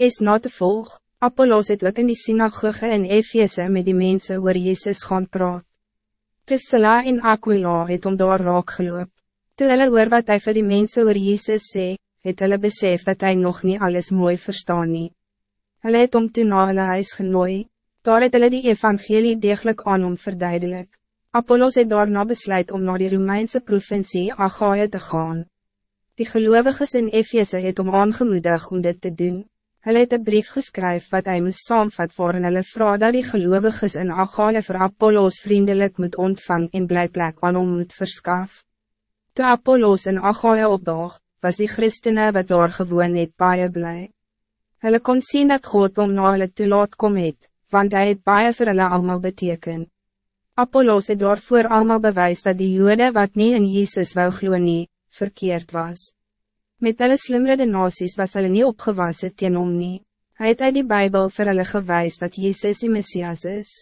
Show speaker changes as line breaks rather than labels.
is na te volg, Apollos het ook in die synagoge in Efeze met die mensen oor Jezus gaan praat. Priscilla en Aquila het om daar raak geloop. Toe hulle oor wat hy vir die mense oor Jezus sê, het hulle besef dat hij nog niet alles mooi verstaan nie. Hulle het om toe na hulle huis genooi, daar het hulle die evangelie degelijk aan om verduidelik. Apollos het daarna besluit om naar die Romeinse provincie Achaia te gaan. Die gelovigen in Efeze het om aangemoedig om dit te doen. Hij het een brief geschreven wat hij moest saamvat voor en hulle vraag dat die gelovigen in Achaia voor Apollos vriendelijk moet ontvang en blijplek aan hom moet verskaf. Toe Apollos in Achaia opdaag, was die christenen wat daar gewoon het baie blij. Hulle kon zien dat God om na hulle te laat kom het, want hij het baie vir hulle allemaal beteken. Apollos het daarvoor allemaal bewijs dat die jode wat niet in Jezus wou glo nie, verkeerd was. Met hulle slimrede nasies was hulle nie opgewassen teen hom nie. Hy het uit die Bijbel vir hulle gewys dat Jezus die Messias is.